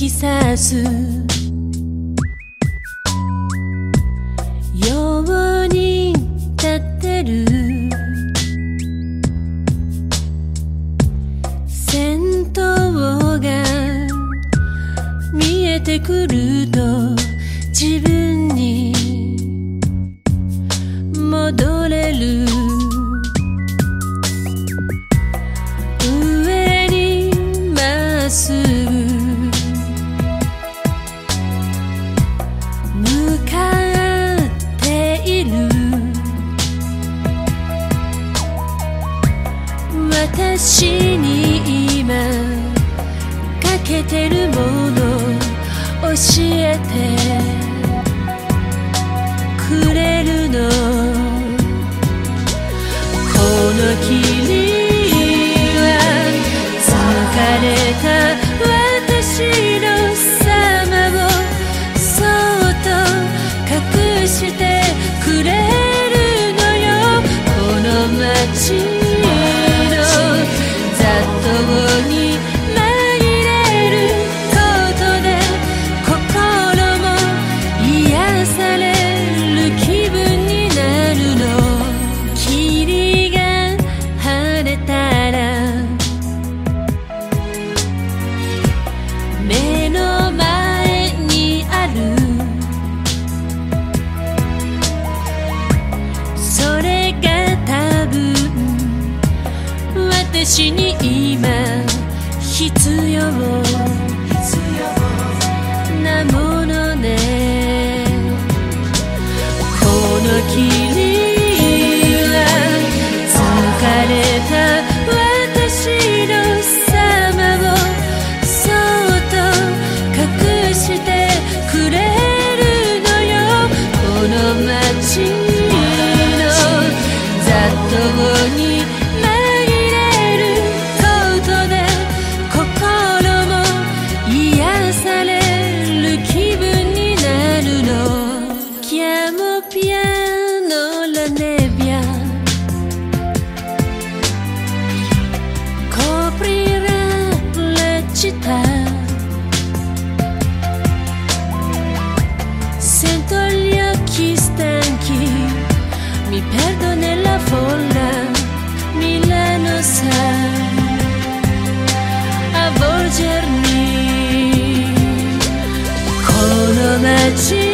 き刺すように立ってる。戦闘が見えてくると自分に戻れる。上にまっす。ぐ私に今かけてるもの教えてくれるの。この私に今必要。mi perdo nella folla, Milano sa avvolgermi con una città.